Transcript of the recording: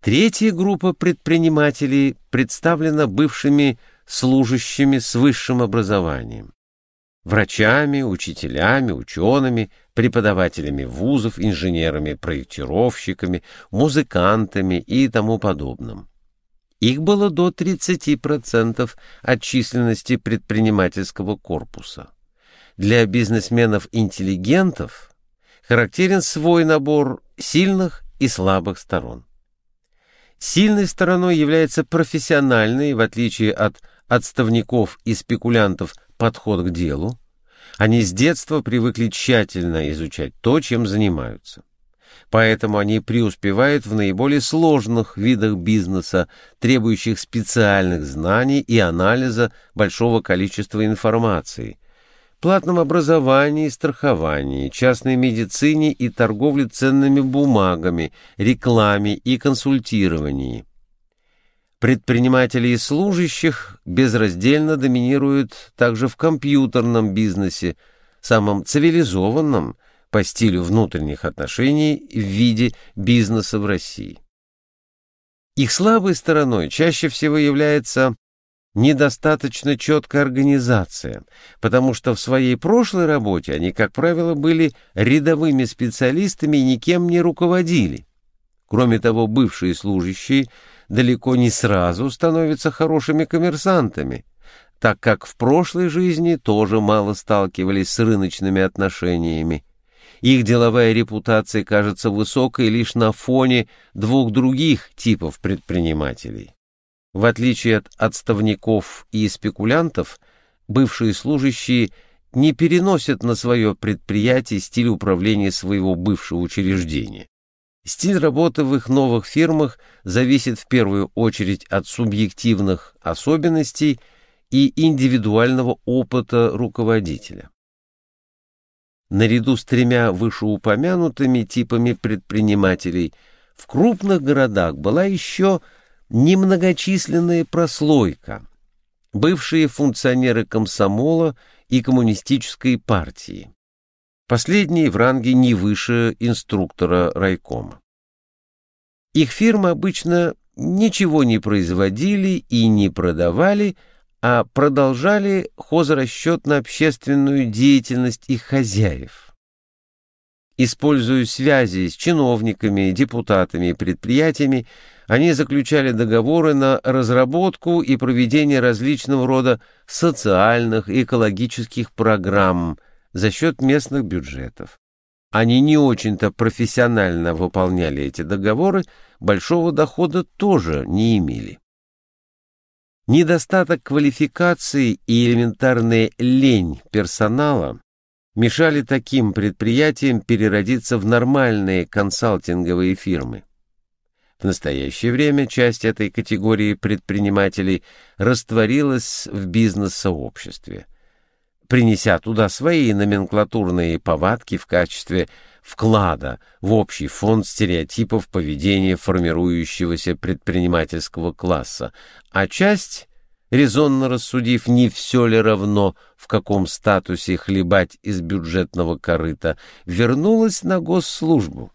Третья группа предпринимателей представлена бывшими служащими с высшим образованием. Врачами, учителями, учеными, преподавателями вузов, инженерами, проектировщиками, музыкантами и тому подобным. Их было до 30% от численности предпринимательского корпуса. Для бизнесменов-интеллигентов характерен свой набор сильных и слабых сторон. Сильной стороной является профессиональный, в отличие от отставников и спекулянтов, подход к делу. Они с детства привыкли тщательно изучать то, чем занимаются. Поэтому они преуспевают в наиболее сложных видах бизнеса, требующих специальных знаний и анализа большого количества информации – платном образовании и страховании, частной медицине и торговле ценными бумагами, рекламе и консультировании. Предприниматели и служащих безраздельно доминируют также в компьютерном бизнесе, самом цивилизованном по стилю внутренних отношений в виде бизнеса в России. Их слабой стороной чаще всего является недостаточно четкая организация, потому что в своей прошлой работе они, как правило, были рядовыми специалистами и никем не руководили. Кроме того, бывшие служащие далеко не сразу становятся хорошими коммерсантами, так как в прошлой жизни тоже мало сталкивались с рыночными отношениями. Их деловая репутация кажется высокой лишь на фоне двух других типов предпринимателей. В отличие от отставников и спекулянтов, бывшие служащие не переносят на свое предприятие стиль управления своего бывшего учреждения. Стиль работы в их новых фирмах зависит в первую очередь от субъективных особенностей и индивидуального опыта руководителя. Наряду с тремя вышеупомянутыми типами предпринимателей в крупных городах была еще немногочисленная прослойка, бывшие функционеры комсомола и коммунистической партии. Последние в ранге не выше инструктора райкома. Их фирмы обычно ничего не производили и не продавали, а продолжали хозрасчет на общественную деятельность их хозяев Используя связи с чиновниками, депутатами и предприятиями, они заключали договоры на разработку и проведение различного рода социальных и экологических программ за счет местных бюджетов. Они не очень-то профессионально выполняли эти договоры, большого дохода тоже не имели. Недостаток квалификации и элементарная лень персонала мешали таким предприятиям переродиться в нормальные консалтинговые фирмы. В настоящее время часть этой категории предпринимателей растворилась в бизнес-сообществе, принеся туда свои номенклатурные повадки в качестве вклада в общий фонд стереотипов поведения формирующегося предпринимательского класса, а часть резонно рассудив, не все ли равно, в каком статусе хлебать из бюджетного корыта, вернулась на госслужбу.